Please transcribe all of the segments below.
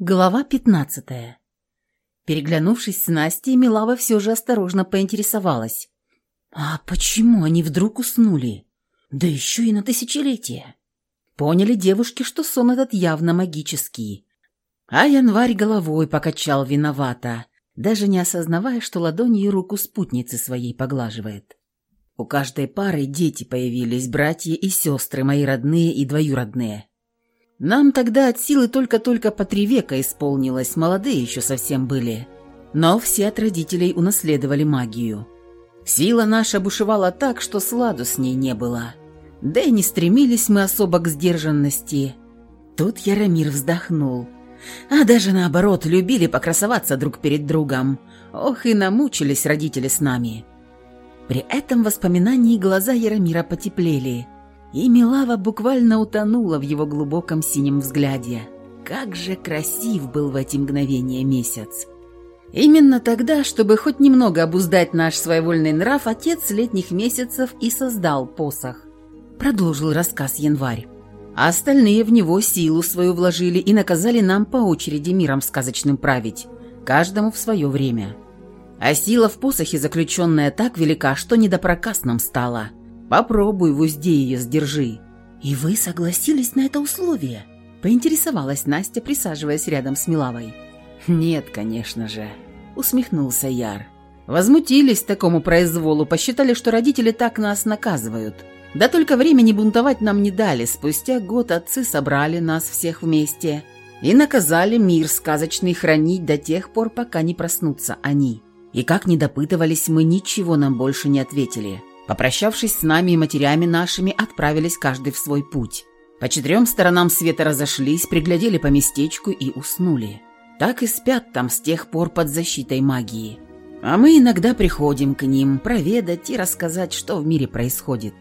Глава пятнадцатая. Переглянувшись с Настей, Милава все же осторожно поинтересовалась. «А почему они вдруг уснули? Да еще и на тысячелетие!» Поняли девушки, что сон этот явно магический. А январь головой покачал виновато, даже не осознавая, что ладонью руку спутницы своей поглаживает. У каждой пары дети появились, братья и сестры, мои родные и двоюродные. Нам тогда от силы только-только по три века исполнилось, молодые еще совсем были. Но все от родителей унаследовали магию. Сила наша бушевала так, что сладу с ней не было. Да и не стремились мы особо к сдержанности. Тут Яромир вздохнул. А даже наоборот, любили покрасоваться друг перед другом. Ох, и намучились родители с нами. При этом воспоминании глаза Яромира потеплели – и Милава буквально утонула в его глубоком синем взгляде. Как же красив был в эти мгновения месяц! Именно тогда, чтобы хоть немного обуздать наш своевольный нрав, отец летних месяцев и создал посох. Продолжил рассказ Январь. А остальные в него силу свою вложили и наказали нам по очереди миром сказочным править, каждому в свое время. А сила в посохе заключенная так велика, что не до проказ нам стало – Попробуй в узде ее сдержи». «И вы согласились на это условие?» – поинтересовалась Настя, присаживаясь рядом с Милавой. «Нет, конечно же», – усмехнулся Яр. «Возмутились такому произволу, посчитали, что родители так нас наказывают. Да только времени бунтовать нам не дали. Спустя год отцы собрали нас всех вместе и наказали мир сказочный хранить до тех пор, пока не проснутся они. И как не допытывались мы, ничего нам больше не ответили. Попрощавшись с нами и матерями нашими, отправились каждый в свой путь. По четырем сторонам света разошлись, приглядели по местечку и уснули. Так и спят там с тех пор под защитой магии. А мы иногда приходим к ним, проведать и рассказать, что в мире происходит.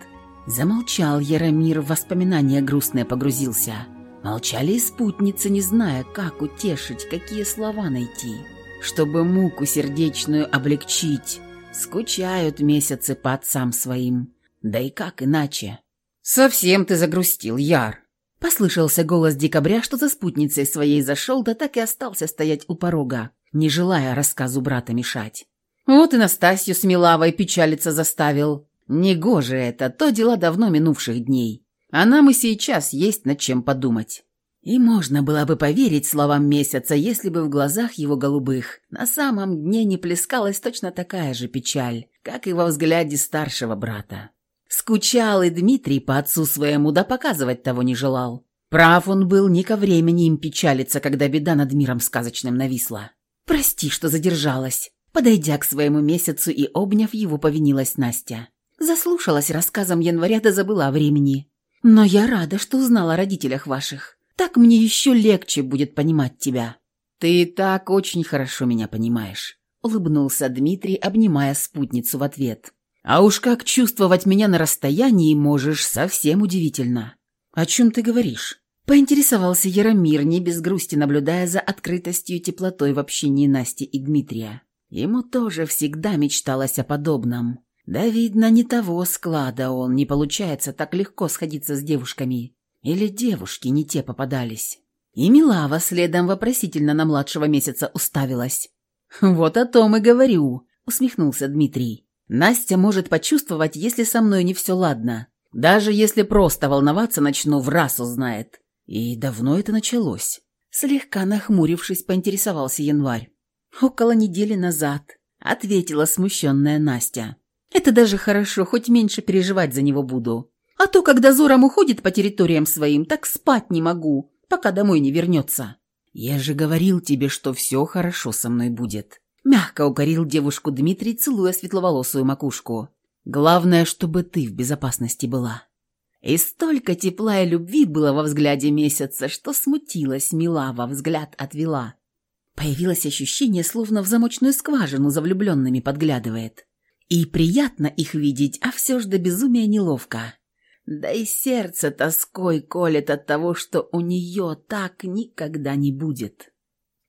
Замолчал Яромир, в воспоминания грустные погрузился. Молчали и спутницы, не зная, как утешить, какие слова найти, чтобы муку сердечную облегчить, Скучают месяцы по отцам своим. Да и как иначе? «Совсем ты загрустил, Яр!» Послышался голос декабря, что за спутницей своей зашел, да так и остался стоять у порога, не желая рассказу брата мешать. Вот и Настасью с Милавой печалиться заставил. Негоже это, то дела давно минувших дней. А нам и сейчас есть над чем подумать. И можно было бы поверить словам месяца, если бы в глазах его голубых на самом дне не плескалась точно такая же печаль, как и во взгляде старшего брата. Скучал и Дмитрий по отцу своему, да показывать того не желал. Прав он был не ко времени им печалиться, когда беда над миром сказочным нависла. «Прости, что задержалась», подойдя к своему месяцу и обняв его, повинилась Настя. Заслушалась рассказом января да забыла о времени. «Но я рада, что узнала о родителях ваших. Так мне еще легче будет понимать тебя». «Ты и так очень хорошо меня понимаешь», — улыбнулся Дмитрий, обнимая спутницу в ответ. «А уж как чувствовать меня на расстоянии можешь, совсем удивительно». «О чем ты говоришь?» Поинтересовался Яромир, не без грусти наблюдая за открытостью и теплотой в общении Насти и Дмитрия. Ему тоже всегда мечталось о подобном. Да, видно, не того склада он, не получается так легко сходиться с девушками. Или девушки не те попадались. И Милава следом вопросительно на младшего месяца уставилась. «Вот о том и говорю», — усмехнулся Дмитрий. «Настя может почувствовать, если со мной не все ладно. Даже если просто волноваться начну, в раз узнает. И давно это началось?» Слегка нахмурившись, поинтересовался январь. «Около недели назад», — ответила смущенная Настя. «Это даже хорошо, хоть меньше переживать за него буду. А то, когда Зором уходит по территориям своим, так спать не могу, пока домой не вернется. Я же говорил тебе, что все хорошо со мной будет. Мягко укорил девушку Дмитрий, целуя светловолосую макушку. Главное, чтобы ты в безопасности была. И столько тепла и любви было во взгляде месяца, что смутилась Милава, взгляд отвела. Появилось ощущение, словно в замочную скважину за влюбленными подглядывает. И приятно их видеть, а все ж до безумия неловко. Да и сердце тоской колет от того, что у нее так никогда не будет.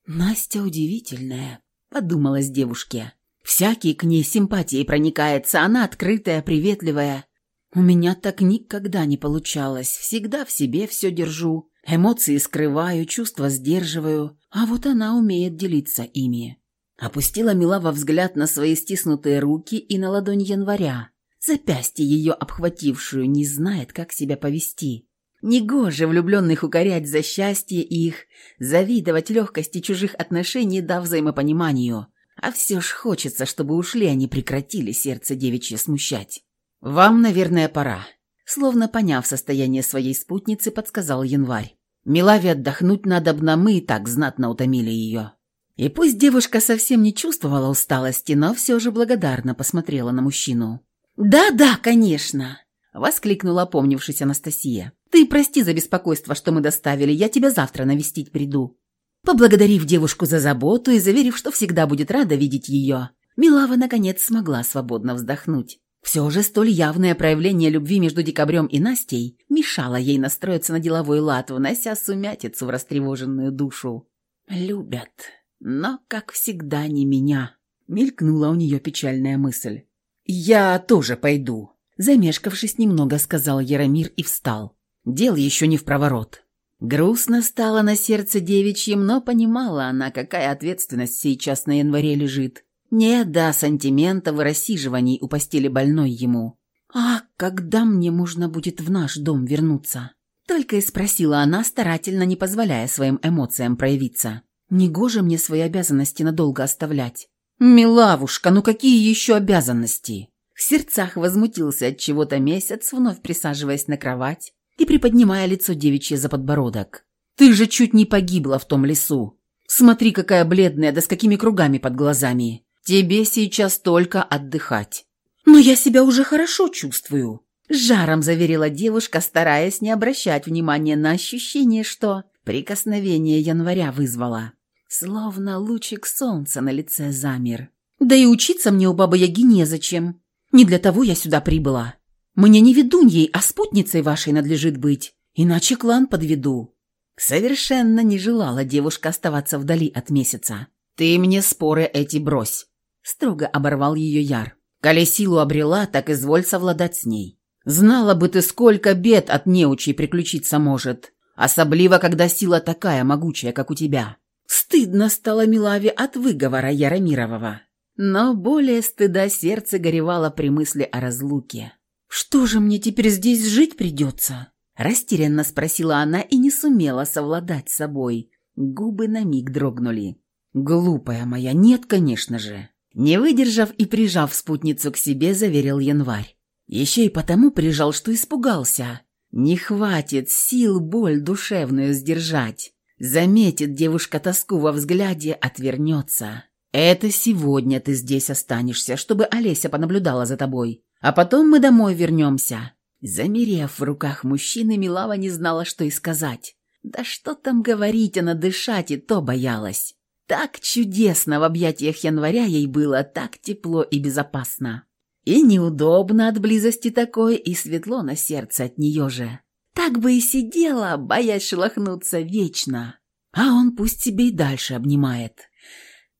«Настя удивительная», — подумалась девушке. «Всякий к ней симпатией проникается, она открытая, приветливая. У меня так никогда не получалось, всегда в себе все держу. Эмоции скрываю, чувства сдерживаю, а вот она умеет делиться ими. Опустила Милава взгляд на свои стиснутые руки и на ладонь января. Запястье ее обхватившую не знает, как себя повести. Негоже влюбленных укорять за счастье их, завидовать легкости чужих отношений, да взаимопониманию. А все ж хочется, чтобы ушли, они прекратили сердце девичье смущать. «Вам, наверное, пора», словно поняв состояние своей спутницы, подсказал январь. «Милаве отдохнуть надо б, мы и так знатно утомили ее». И пусть девушка совсем не чувствовала усталости, но все же благодарно посмотрела на мужчину. «Да-да, конечно!» — воскликнула опомнившись Анастасия. «Ты прости за беспокойство, что мы доставили, я тебя завтра навестить приду». Поблагодарив девушку за заботу и заверив, что всегда будет рада видеть ее, Милава наконец смогла свободно вздохнуть. Все же столь явное проявление любви между Декабрем и Настей мешало ей настроиться на деловой лад, внося сумятицу в растревоженную душу. «Любят», но, как всегда, не меня. Мелькнула у нее печальная мысль. «Я тоже пойду», — замешкавшись немного, сказал Яромир и встал. Дел еще не в проворот. Грустно стало на сердце девичьим, но понимала она, какая ответственность сейчас на январе лежит. Не до сантиментов и рассиживаний у постели больной ему. «А когда мне можно будет в наш дом вернуться?» Только и спросила она, старательно не позволяя своим эмоциям проявиться. Негоже мне свои обязанности надолго оставлять. «Милавушка, ну какие еще обязанности?» В сердцах возмутился от чего-то месяц, вновь присаживаясь на кровать и приподнимая лицо девичье за подбородок. «Ты же чуть не погибла в том лесу. Смотри, какая бледная, да с какими кругами под глазами. Тебе сейчас только отдыхать». «Но я себя уже хорошо чувствую», — жаром заверила девушка, стараясь не обращать внимания на ощущение, что прикосновение января вызвало. Словно лучик солнца на лице замер. Да и учиться мне у бабы-яги незачем. Не для того я сюда прибыла. Мне не ведуньей, а спутницей вашей надлежит быть, иначе клан подведу». Совершенно не желала девушка оставаться вдали от месяца. «Ты мне споры эти брось», — строго оборвал ее Яр. «Коли силу обрела, так изволь совладать с ней. Знала бы ты, сколько бед от неучей приключиться может, особливо, когда сила такая могучая, как у тебя. Стыдно стало Милаве от выговора Яромирового. Но более стыда сердце горевало при мысли о разлуке. «Что же мне теперь здесь жить придется?» Растерянно спросила она и не сумела совладать с собой. Губы на миг дрогнули. «Глупая моя, нет, конечно же!» Не выдержав и прижав спутницу к себе, заверил январь. Еще и потому прижал, что испугался. Не хватит сил боль душевную сдержать. Заметит девушка тоску во взгляде, отвернется. «Это сегодня ты здесь останешься, чтобы Олеся понаблюдала за тобой. А потом мы домой вернемся». Замерев в руках мужчины, Милава не знала, что и сказать. Да что там говорить, она дышать и то боялась. Так чудесно в объятиях января ей было, так тепло и безопасно. И неудобно от близости такой, и светло на сердце от нее же. Так бы и сидела, боясь шелохнуться вечно. А он пусть себе и дальше обнимает.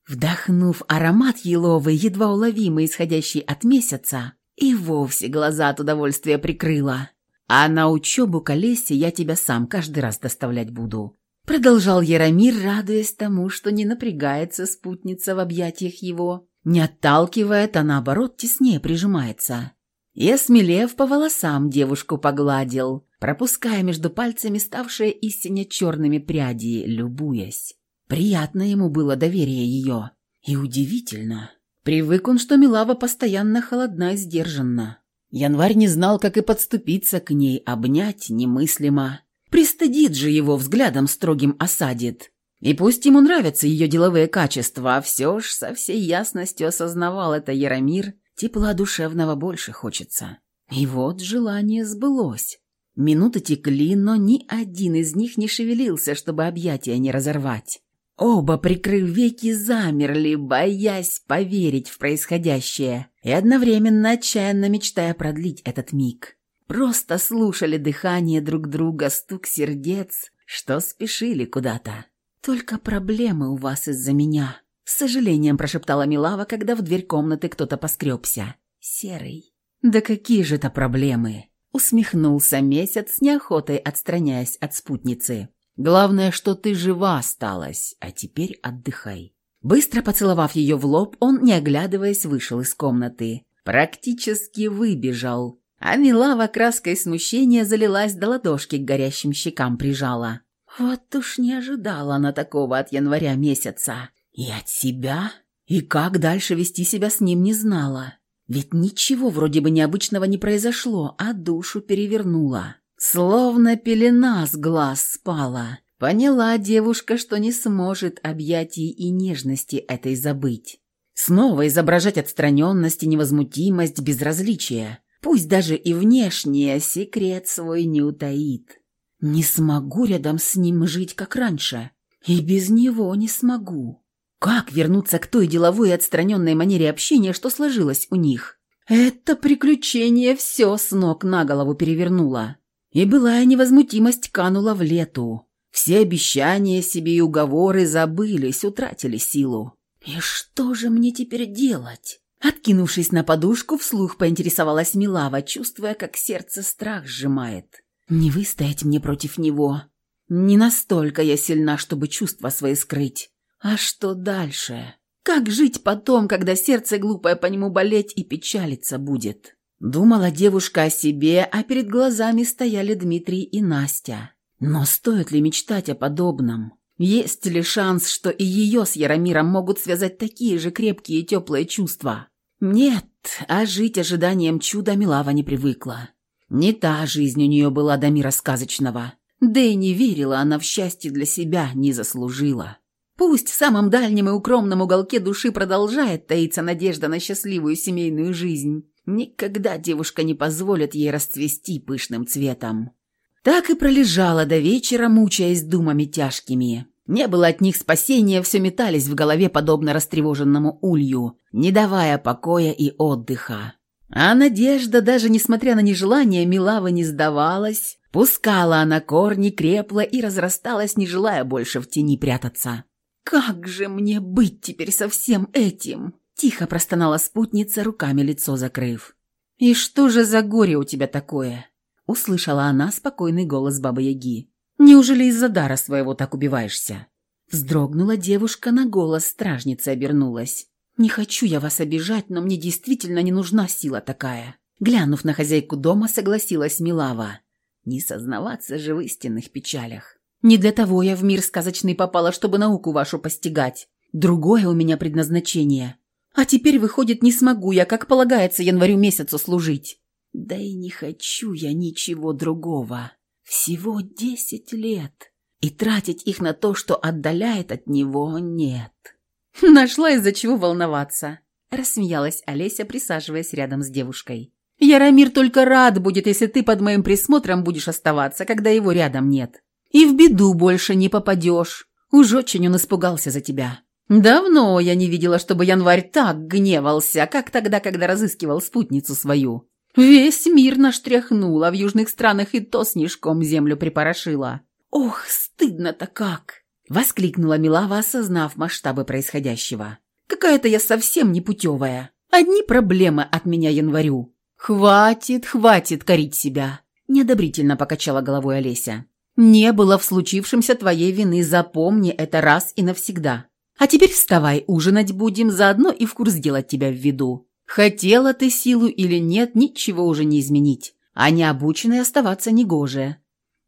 Вдохнув аромат еловый, едва уловимый, исходящий от месяца, и вовсе глаза от удовольствия прикрыла. А на учебу к Олесе я тебя сам каждый раз доставлять буду. Продолжал Яромир, радуясь тому, что не напрягается спутница в объятиях его, не отталкивает, а наоборот теснее прижимается. И, осмелев, по волосам девушку погладил, пропуская между пальцами ставшие истинно черными пряди, любуясь. Приятно ему было доверие ее. И удивительно. Привык он, что Милава постоянно холодна и сдержанна. Январь не знал, как и подступиться к ней, обнять немыслимо. Пристыдит же его взглядом строгим осадит. И пусть ему нравятся ее деловые качества, а все ж со всей ясностью осознавал это Яромир, тепла душевного больше хочется. И вот желание сбылось. Минуты текли, но ни один из них не шевелился, чтобы объятия не разорвать. Оба, прикрыв веки, замерли, боясь поверить в происходящее и одновременно отчаянно мечтая продлить этот миг. Просто слушали дыхание друг друга, стук сердец, что спешили куда-то. «Только проблемы у вас из-за меня», — с сожалением прошептала Милава, когда в дверь комнаты кто-то поскребся. «Серый». «Да какие же это проблемы?» Усмехнулся месяц, с неохотой отстраняясь от спутницы. Главное, что ты жива осталась, а теперь отдыхай». Быстро поцеловав ее в лоб, он, не оглядываясь, вышел из комнаты. Практически выбежал. А Милава краской смущения залилась до ладошки к горящим щекам прижала. Вот уж не ожидала она такого от января месяца. И от себя? И как дальше вести себя с ним не знала. Ведь ничего вроде бы необычного не произошло, а душу перевернула. Словно пелена с глаз спала. Поняла девушка, что не сможет объятий и нежности этой забыть. Снова изображать отстраненность и невозмутимость, безразличие. Пусть даже и внешнее секрет свой не утаит. Не смогу рядом с ним жить, как раньше. И без него не смогу. Как вернуться к той деловой и отстраненной манере общения, что сложилось у них? Это приключение все с ног на голову перевернуло. И былая невозмутимость канула в лету. Все обещания себе и уговоры забылись, утратили силу. «И что же мне теперь делать?» Откинувшись на подушку, вслух поинтересовалась Милава, чувствуя, как сердце страх сжимает. «Не выстоять мне против него. Не настолько я сильна, чтобы чувства свои скрыть. А что дальше? Как жить потом, когда сердце глупое по нему болеть и печалиться будет?» Думала девушка о себе, а перед глазами стояли Дмитрий и Настя. Но стоит ли мечтать о подобном? Есть ли шанс, что и ее с Яромиром могут связать такие же крепкие и теплые чувства? Нет, а жить ожиданием чуда Милава не привыкла. Не та жизнь у нее была до мира сказочного. Да и не верила она в счастье для себя, не заслужила. Пусть в самом дальнем и укромном уголке души продолжает таиться надежда на счастливую семейную жизнь. Никогда девушка не позволит ей расцвести пышным цветом. Так и пролежала до вечера, мучаясь думами тяжкими. Не было от них спасения, все метались в голове, подобно растревоженному улью, не давая покоя и отдыха. А надежда, даже несмотря на нежелание, Милава не сдавалась, пускала она корни, крепла и разрасталась, не желая больше в тени прятаться. «Как же мне быть теперь со всем этим?» Тихо простонала спутница, руками лицо закрыв. «И что же за горе у тебя такое?» услышала она спокойный голос Бабы-Яги. «Неужели из-за дара своего так убиваешься?» Вздрогнула девушка, на голос стражницы обернулась. «Не хочу я вас обижать, но мне действительно не нужна сила такая». Глянув на хозяйку дома, согласилась Милава. Не сознаваться же в истинных печалях. «Не для того я в мир сказочный попала, чтобы науку вашу постигать. Другое у меня предназначение. А теперь, выходит, не смогу я, как полагается, январю месяцу служить. Да и не хочу я ничего другого. Всего десять лет. И тратить их на то, что отдаляет от него, нет. Нашла из-за чего волноваться. Рассмеялась Олеся, присаживаясь рядом с девушкой. Яромир только рад будет, если ты под моим присмотром будешь оставаться, когда его рядом нет. И в беду больше не попадешь. Уж очень он испугался за тебя. Давно я не видела, чтобы январь так гневался, как тогда, когда разыскивал спутницу свою. Весь мир наштряхнула, а в южных странах и то снежком землю припорошила. Ох, стыдно-то как! Воскликнула Милава, осознав масштабы происходящего. Какая-то я совсем непутевая. Одни проблемы от меня январю. Хватит, хватит корить себя. Неодобрительно покачала головой Олеся. Не было в случившемся твоей вины, запомни это раз и навсегда. А теперь вставай, ужинать будем, заодно и в курс делать тебя в виду. Хотела ты силу или нет, ничего уже не изменить, а необученной оставаться негоже.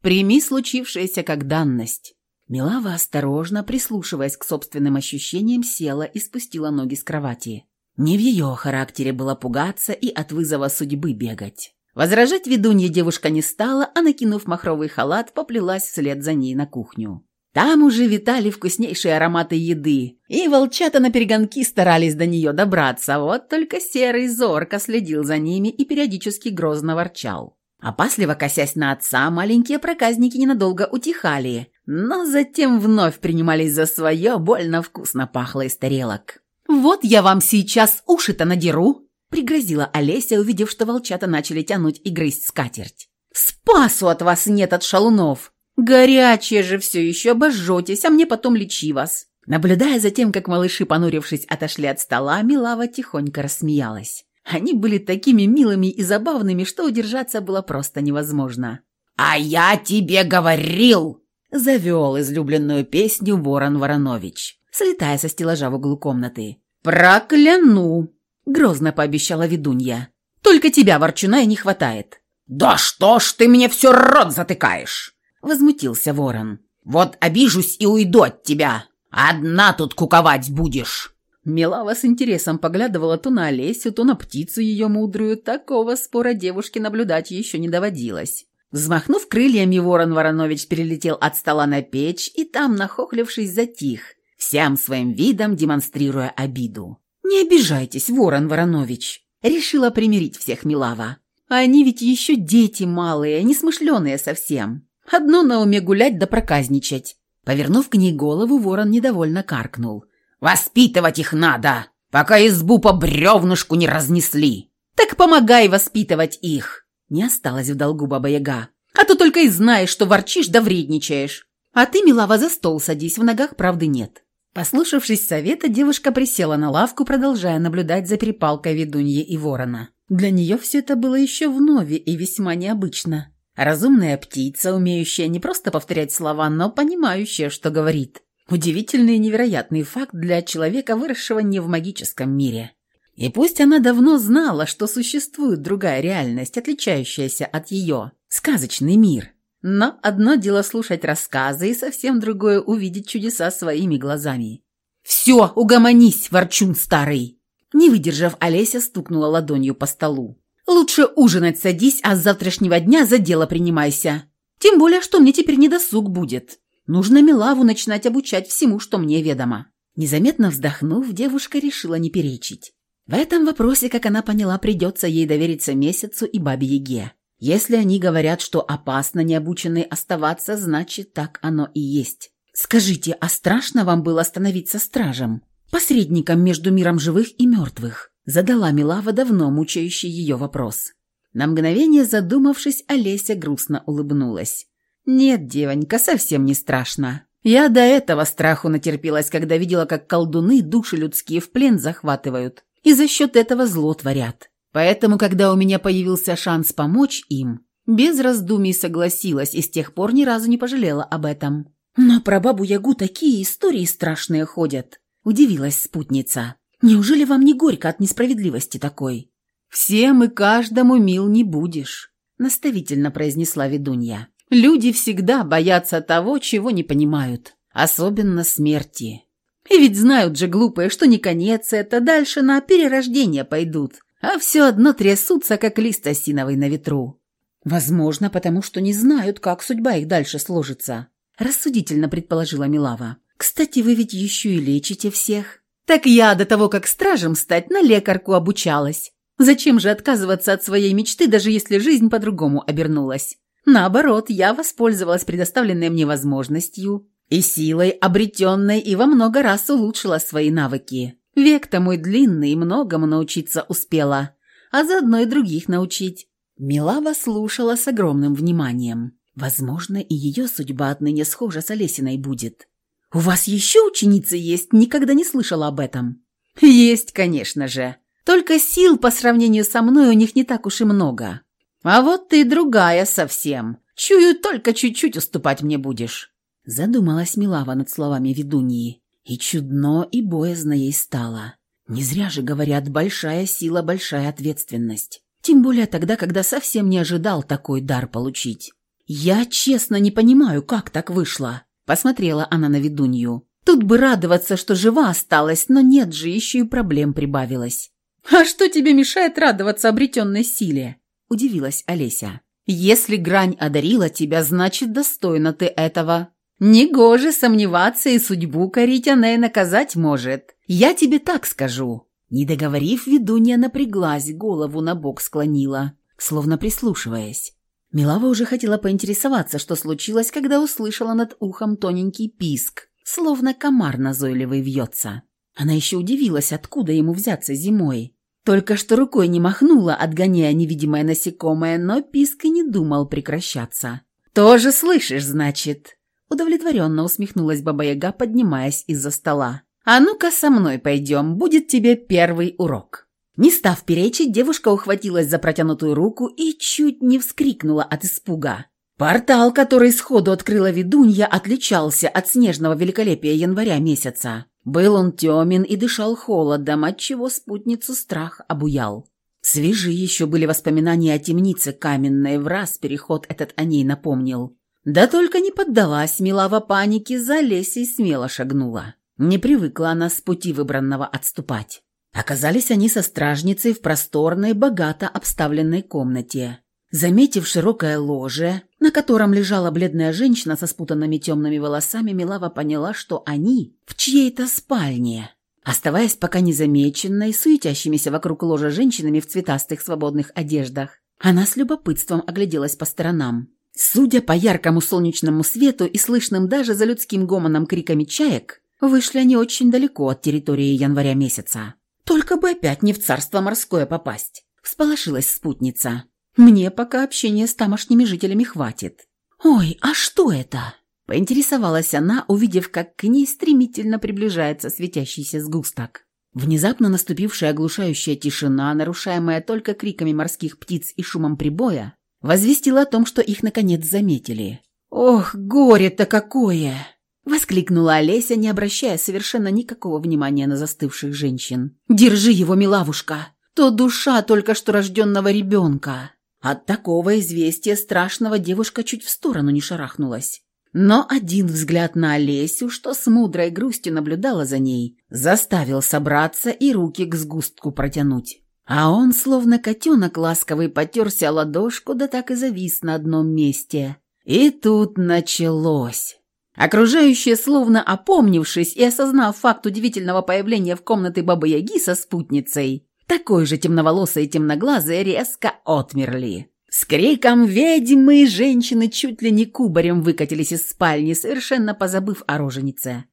Прими случившееся как данность». Милава, осторожно прислушиваясь к собственным ощущениям, села и спустила ноги с кровати. Не в ее характере было пугаться и от вызова судьбы бегать. Возражать ведунье девушка не стала, а, накинув махровый халат, поплелась вслед за ней на кухню. Там уже витали вкуснейшие ароматы еды, и волчата на перегонки старались до нее добраться, вот только серый зорко следил за ними и периодически грозно ворчал. Опасливо косясь на отца, маленькие проказники ненадолго утихали, но затем вновь принимались за свое, больно вкусно пахло из тарелок. «Вот я вам сейчас уши-то надеру!» – пригрозила Олеся, увидев, что волчата начали тянуть и грызть скатерть. «Спасу от вас нет от шалунов! Горячее же все еще, обожжетесь, а мне потом лечи вас». Наблюдая за тем, как малыши, понурившись, отошли от стола, Милава тихонько рассмеялась. Они были такими милыми и забавными, что удержаться было просто невозможно. «А я тебе говорил!» Завел излюбленную песню Ворон Воронович, слетая со стеллажа в углу комнаты. «Прокляну!» — грозно пообещала ведунья. «Только тебя, ворчуна, и не хватает». «Да что ж ты мне все рот затыкаешь?» — возмутился ворон. «Вот обижусь и уйду от тебя. Одна тут куковать будешь». Милава с интересом поглядывала то на Олесю, то на птицу ее мудрую. Такого спора девушке наблюдать еще не доводилось. Взмахнув крыльями, ворон Воронович перелетел от стола на печь и там, нахохлившись, затих, всем своим видом демонстрируя обиду. «Не обижайтесь, ворон Воронович!» Решила примирить всех Милава. «Они ведь еще дети малые, несмышленые совсем. Одно на уме гулять да проказничать». Повернув к ней голову, ворон недовольно каркнул. «Воспитывать их надо, пока избу по бревнышку не разнесли!» «Так помогай воспитывать их!» Не осталось в долгу Баба-Яга. «А то только и знаешь, что ворчишь да вредничаешь. А ты, милава, за стол садись, в ногах правды нет». Послушавшись совета, девушка присела на лавку, продолжая наблюдать за перепалкой ведуньи и ворона. Для нее все это было еще вновь и весьма необычно. Разумная птица, умеющая не просто повторять слова, но понимающая, что говорит. Удивительный и невероятный факт для человека, выросшего не в магическом мире. И пусть она давно знала, что существует другая реальность, отличающаяся от ее, сказочный мир – но одно дело слушать рассказы, и совсем другое увидеть чудеса своими глазами. «Все, угомонись, ворчун старый!» Не выдержав, Олеся стукнула ладонью по столу. «Лучше ужинать садись, а с завтрашнего дня за дело принимайся. Тем более, что мне теперь не досуг будет. Нужно Милаву начинать обучать всему, что мне ведомо». Незаметно вздохнув, девушка решила не перечить. В этом вопросе, как она поняла, придется ей довериться месяцу и бабе Яге. Если они говорят, что опасно необученной оставаться, значит, так оно и есть. Скажите, а страшно вам было становиться стражем? Посредником между миром живых и мертвых? Задала Милава давно мучающий ее вопрос. На мгновение задумавшись, Олеся грустно улыбнулась. «Нет, девонька, совсем не страшно. Я до этого страху натерпелась, когда видела, как колдуны души людские в плен захватывают и за счет этого зло творят. Поэтому, когда у меня появился шанс помочь им, без раздумий согласилась и с тех пор ни разу не пожалела об этом. «Но про бабу-ягу такие истории страшные ходят», – удивилась спутница. «Неужели вам не горько от несправедливости такой?» «Всем и каждому мил не будешь», – наставительно произнесла ведунья. «Люди всегда боятся того, чего не понимают, особенно смерти. И ведь знают же глупые, что не конец это, дальше на перерождение пойдут, а все одно трясутся, как лист осиновый на ветру. Возможно, потому что не знают, как судьба их дальше сложится. Рассудительно предположила Милава. Кстати, вы ведь еще и лечите всех. Так я до того, как стражем стать, на лекарку обучалась. Зачем же отказываться от своей мечты, даже если жизнь по-другому обернулась? Наоборот, я воспользовалась предоставленной мне возможностью и силой, обретенной, и во много раз улучшила свои навыки. Век-то мой длинный, многому научиться успела, а заодно и других научить. Милава слушала с огромным вниманием. Возможно, и ее судьба отныне схожа с Олесиной будет. «У вас еще ученицы есть? Никогда не слышала об этом». «Есть, конечно же. Только сил по сравнению со мной у них не так уж и много. А вот ты другая совсем. Чую, только чуть-чуть уступать мне будешь». Задумалась Милава над словами ведуньи. И чудно, и боязно ей стало. Не зря же говорят, большая сила, большая ответственность. Тем более тогда, когда совсем не ожидал такой дар получить. «Я честно не понимаю, как так вышло», — посмотрела она на ведунью. «Тут бы радоваться, что жива осталась, но нет же, еще и проблем прибавилось». «А что тебе мешает радоваться обретенной силе?» – удивилась Олеся. «Если грань одарила тебя, значит, достойна ты этого. Негоже сомневаться и судьбу корить она и наказать может. Я тебе так скажу». Не договорив, ведунья напряглась, голову на бок склонила, словно прислушиваясь. Милава уже хотела поинтересоваться, что случилось, когда услышала над ухом тоненький писк, словно комар назойливый вьется. Она еще удивилась, откуда ему взяться зимой. Только что рукой не махнула, отгоняя невидимое насекомое, но писк и не думал прекращаться. «Тоже слышишь, значит?» Удовлетворенно усмехнулась Баба-Яга, поднимаясь из-за стола. «А ну-ка со мной пойдем, будет тебе первый урок». Не став перечить, девушка ухватилась за протянутую руку и чуть не вскрикнула от испуга. Портал, который сходу открыла ведунья, отличался от снежного великолепия января месяца. Был он темен и дышал холодом, отчего спутницу страх обуял. Свежи еще были воспоминания о темнице каменной, в раз переход этот о ней напомнил. Да только не поддалась Милава панике, за Лесей смело шагнула. Не привыкла она с пути выбранного отступать. Оказались они со стражницей в просторной, богато обставленной комнате. Заметив широкое ложе, на котором лежала бледная женщина со спутанными темными волосами, Милава поняла, что они в чьей-то спальне. Оставаясь пока незамеченной, суетящимися вокруг ложа женщинами в цветастых свободных одеждах, она с любопытством огляделась по сторонам. Судя по яркому солнечному свету и слышным даже за людским гомоном криками чаек, вышли они очень далеко от территории января месяца. Только бы опять не в царство морское попасть. Всполошилась спутница. Мне пока общения с тамошними жителями хватит. «Ой, а что это?» Поинтересовалась она, увидев, как к ней стремительно приближается светящийся сгусток. Внезапно наступившая оглушающая тишина, нарушаемая только криками морских птиц и шумом прибоя, возвестила о том, что их наконец заметили. «Ох, горе-то какое!» — воскликнула Олеся, не обращая совершенно никакого внимания на застывших женщин. «Держи его, милавушка! То душа только что рожденного ребенка!» От такого известия страшного девушка чуть в сторону не шарахнулась. Но один взгляд на Олесю, что с мудрой грустью наблюдала за ней, заставил собраться и руки к сгустку протянуть. А он, словно котенок ласковый, потерся ладошку, да так и завис на одном месте. И тут началось. Окружающие, словно опомнившись и осознав факт удивительного появления в комнате Бабы-Яги со спутницей, такой же темноволосой и темноглазой резко отмерли. С криком ведьмы женщины чуть ли не кубарем выкатились из спальни, совершенно позабыв о роженице.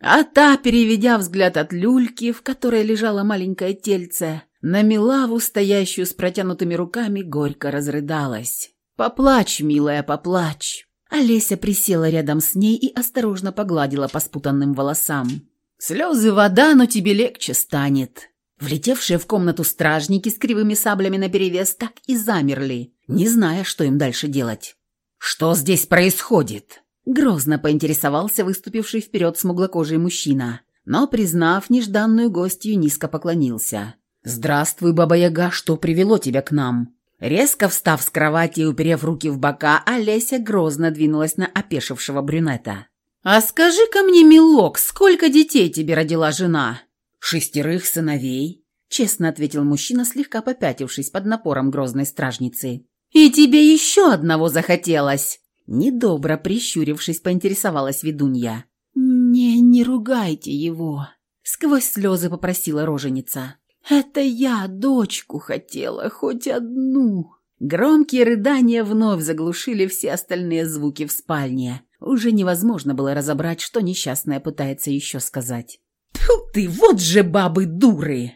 А та, переведя взгляд от люльки, в которой лежало маленькое тельце, на Милаву, стоящую с протянутыми руками, горько разрыдалась. «Поплачь, милая, поплачь!» Олеся присела рядом с ней и осторожно погладила по спутанным волосам. «Слезы вода, но тебе легче станет!» Влетевшие в комнату стражники с кривыми саблями наперевес так и замерли, не зная, что им дальше делать. «Что здесь происходит?» Грозно поинтересовался выступивший вперед смуглокожий мужчина, но, признав нежданную гостью, низко поклонился. «Здравствуй, Баба-Яга, что привело тебя к нам?» Резко встав с кровати и уперев руки в бока, Олеся грозно двинулась на опешившего брюнета. «А скажи-ка мне, милок, сколько детей тебе родила жена?» «Шестерых сыновей», — честно ответил мужчина, слегка попятившись под напором грозной стражницы. «И тебе еще одного захотелось?» Недобро прищурившись, поинтересовалась ведунья. «Не, не ругайте его», — сквозь слезы попросила роженица. «Это я дочку хотела, хоть одну». Громкие рыдания вновь заглушили все остальные звуки в спальне. Уже невозможно было разобрать, что несчастная пытается еще сказать. «Тьфу ты, вот же бабы дуры!»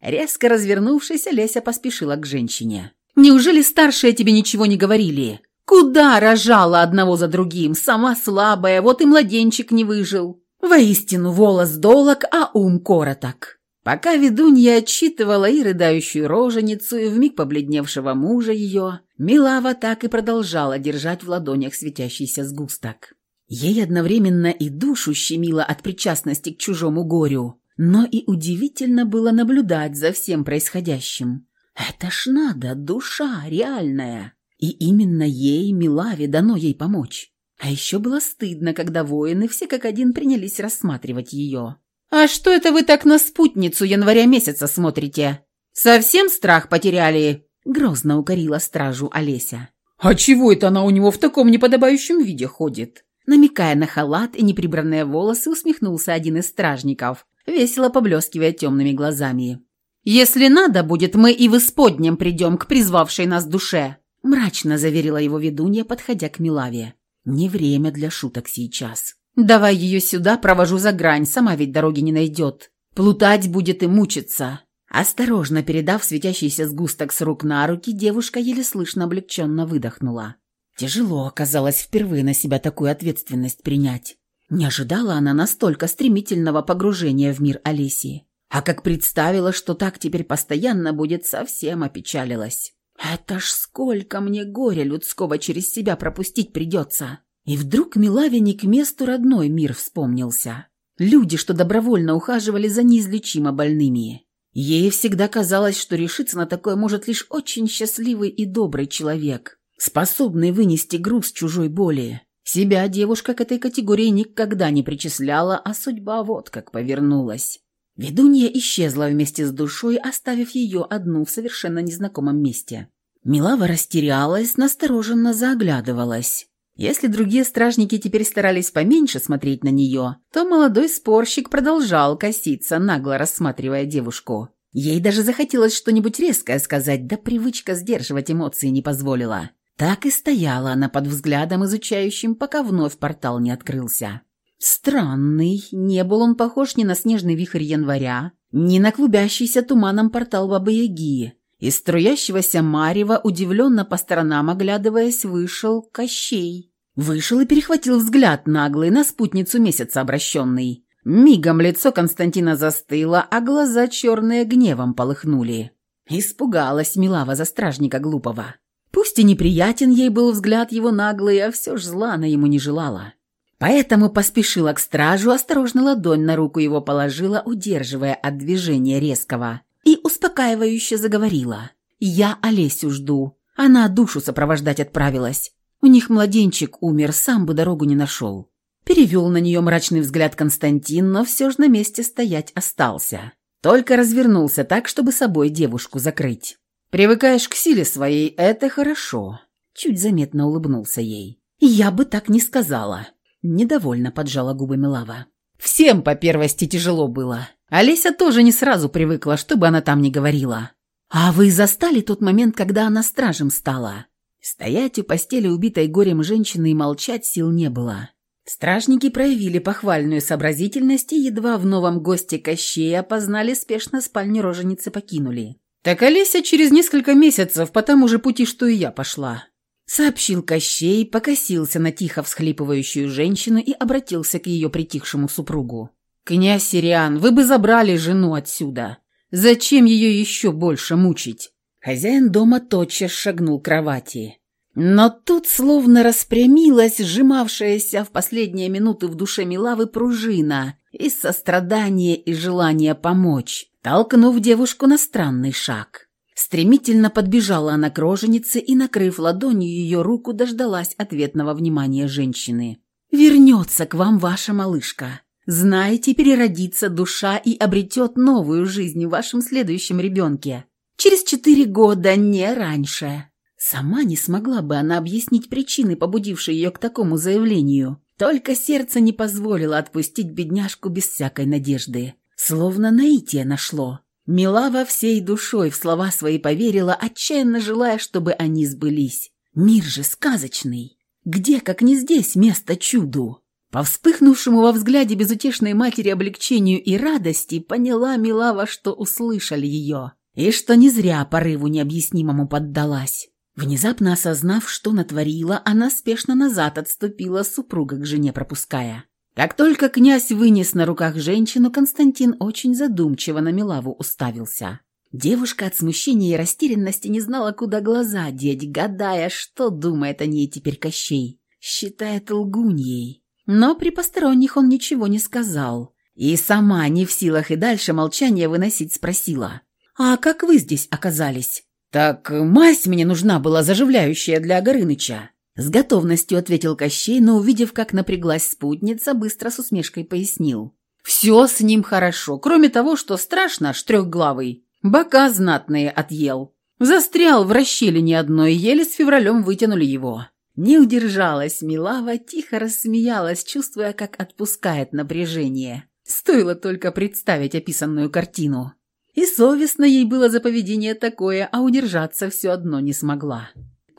Резко развернувшись, Олеся поспешила к женщине. «Неужели старшие тебе ничего не говорили? Куда рожала одного за другим? Сама слабая, вот и младенчик не выжил. Воистину, волос долог, а ум короток». Пока ведунья отчитывала и рыдающую роженицу, и вмиг побледневшего мужа ее, Милава так и продолжала держать в ладонях светящийся сгусток. Ей одновременно и душу щемило от причастности к чужому горю, но и удивительно было наблюдать за всем происходящим. Это ж надо, душа реальная. И именно ей, Милаве, дано ей помочь. А еще было стыдно, когда воины все как один принялись рассматривать ее. «А что это вы так на спутницу января месяца смотрите? Совсем страх потеряли?» Грозно укорила стражу Олеся. «А чего это она у него в таком неподобающем виде ходит?» Намекая на халат и неприбранные волосы, усмехнулся один из стражников, весело поблескивая темными глазами. «Если надо будет, мы и в исподнем придем к призвавшей нас душе», мрачно заверила его ведунья, подходя к Милаве. «Не время для шуток сейчас. Давай ее сюда, провожу за грань, сама ведь дороги не найдет. Плутать будет и мучиться». Осторожно передав светящийся сгусток с рук на руки, девушка еле слышно облегченно выдохнула. Тяжело оказалось впервые на себя такую ответственность принять. Не ожидала она настолько стремительного погружения в мир Алисии. А как представила, что так теперь постоянно будет, совсем опечалилась. Это ж сколько мне горя людского через себя пропустить придется. И вдруг Милаве к месту родной мир вспомнился. Люди, что добровольно ухаживали за неизлечимо больными. Ей всегда казалось, что решиться на такое может лишь очень счастливый и добрый человек, способный вынести груз чужой боли. Себя девушка к этой категории никогда не причисляла, а судьба вот как повернулась. Ведунья исчезла вместе с душой, оставив ее одну в совершенно незнакомом месте. Милава растерялась, настороженно заоглядывалась. Если другие стражники теперь старались поменьше смотреть на нее, то молодой спорщик продолжал коситься, нагло рассматривая девушку. Ей даже захотелось что-нибудь резкое сказать, да привычка сдерживать эмоции не позволила. Так и стояла она под взглядом изучающим, пока вновь портал не открылся. Странный, не был он похож ни на снежный вихрь января, ни на клубящийся туманом портал Бабы-Яги. Из струящегося марева, удивленно по сторонам оглядываясь, вышел Кощей. Вышел и перехватил взгляд наглый на спутницу месяца обращенный. Мигом лицо Константина застыло, а глаза черные гневом полыхнули. Испугалась Милава за стражника глупого. Пусть и неприятен ей был взгляд его наглый, а все ж зла она ему не желала. Поэтому поспешила к стражу, осторожно ладонь на руку его положила, удерживая от движения резкого и успокаивающе заговорила. «Я Олесю жду. Она душу сопровождать отправилась. У них младенчик умер, сам бы дорогу не нашел». Перевел на нее мрачный взгляд Константин, но все же на месте стоять остался. Только развернулся так, чтобы собой девушку закрыть. «Привыкаешь к силе своей, это хорошо», — чуть заметно улыбнулся ей. «Я бы так не сказала», — недовольно поджала губы Милава. «Всем по первости тяжело было. Олеся тоже не сразу привыкла, чтобы она там не говорила. «А вы застали тот момент, когда она стражем стала?» Стоять у постели убитой горем женщины и молчать сил не было. Стражники проявили похвальную сообразительность и едва в новом госте Кощея опознали, спешно спальню роженицы покинули. «Так Олеся через несколько месяцев по тому же пути, что и я пошла», — сообщил Кощей, покосился на тихо всхлипывающую женщину и обратился к ее притихшему супругу. «Князь Сириан, вы бы забрали жену отсюда. Зачем ее еще больше мучить?» Хозяин дома тотчас шагнул к кровати. Но тут словно распрямилась сжимавшаяся в последние минуты в душе Милавы пружина из сострадания и желания помочь, толкнув девушку на странный шаг. Стремительно подбежала она к роженице и, накрыв ладонью ее руку, дождалась ответного внимания женщины. «Вернется к вам ваша малышка. Знаете, переродится душа и обретет новую жизнь в вашем следующем ребенке. Через четыре года, не раньше. Сама не смогла бы она объяснить причины, побудившие ее к такому заявлению. Только сердце не позволило отпустить бедняжку без всякой надежды. Словно наитие нашло. Милава всей душой в слова свои поверила, отчаянно желая, чтобы они сбылись. Мир же сказочный. Где, как не здесь, место чуду? По вспыхнувшему во взгляде безутешной матери облегчению и радости поняла Милава, что услышали ее, и что не зря порыву необъяснимому поддалась. Внезапно осознав, что натворила, она спешно назад отступила, супруга к жене пропуская. Как только князь вынес на руках женщину, Константин очень задумчиво на Милаву уставился. Девушка от смущения и растерянности не знала, куда глаза деть, гадая, что думает о ней теперь Кощей. Считает лгуньей. Но при посторонних он ничего не сказал. И сама, не в силах и дальше молчание выносить, спросила. «А как вы здесь оказались?» «Так мазь мне нужна была заживляющая для Горыныча». С готовностью ответил Кощей, но, увидев, как напряглась спутница, быстро с усмешкой пояснил. «Все с ним хорошо, кроме того, что страж наш трехглавый. Бока знатные отъел. Застрял в расщелине одной, еле с февралем вытянули его. Не удержалась Милава, тихо рассмеялась, чувствуя, как отпускает напряжение. Стоило только представить описанную картину. И совестно ей было за поведение такое, а удержаться все одно не смогла.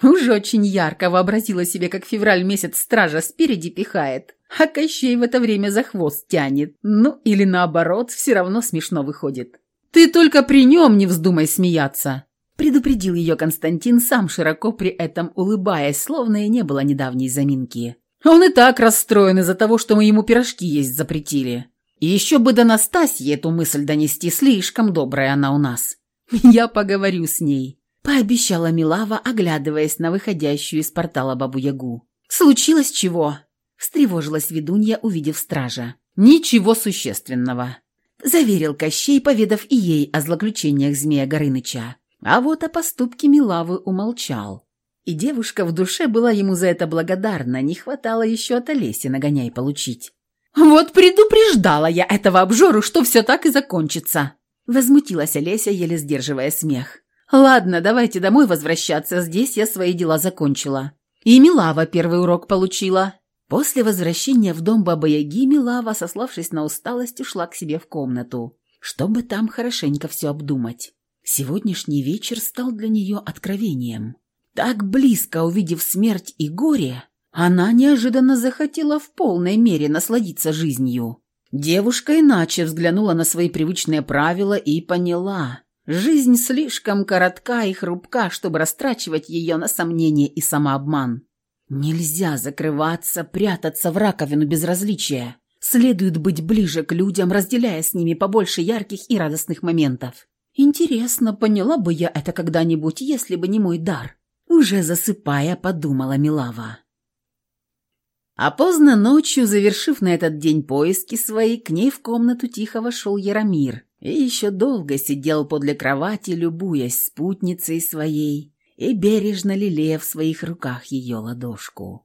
Уж очень ярко вообразила себе, как февраль месяц стража спереди пихает, а Кощей в это время за хвост тянет. Ну, или наоборот, все равно смешно выходит. «Ты только при нем не вздумай смеяться!» Предупредил ее Константин, сам широко при этом улыбаясь, словно и не было недавней заминки. Он и так расстроен из-за того, что мы ему пирожки есть запретили. И еще бы до Настасьи эту мысль донести, слишком добрая она у нас. Я поговорю с ней. пообещала Милава, оглядываясь на выходящую из портала Бабу-Ягу. «Случилось чего?» – встревожилась ведунья, увидев стража. «Ничего существенного», – заверил Кощей, поведав и ей о злоключениях Змея Горыныча. А вот о поступке Милавы умолчал. И девушка в душе была ему за это благодарна, не хватало еще от Олеси нагоняй получить. «Вот предупреждала я этого обжору, что все так и закончится!» Возмутилась Олеся, еле сдерживая смех. «Ладно, давайте домой возвращаться, здесь я свои дела закончила». И Милава первый урок получила. После возвращения в дом Бабы-Яги Милава, сославшись на усталость, ушла к себе в комнату, чтобы там хорошенько все обдумать. Сегодняшний вечер стал для нее откровением. Так близко увидев смерть и горе, она неожиданно захотела в полной мере насладиться жизнью. Девушка иначе взглянула на свои привычные правила и поняла. Жизнь слишком коротка и хрупка, чтобы растрачивать ее на сомнения и самообман. Нельзя закрываться, прятаться в раковину безразличия. Следует быть ближе к людям, разделяя с ними побольше ярких и радостных моментов. Интересно, поняла бы я это когда-нибудь, если бы не мой дар. Уже засыпая, подумала Милава. А поздно ночью, завершив на этот день поиски свои, к ней в комнату тихо вошел Яромир и еще долго сидел подле кровати, любуясь спутницей своей и бережно лелея в своих руках ее ладошку.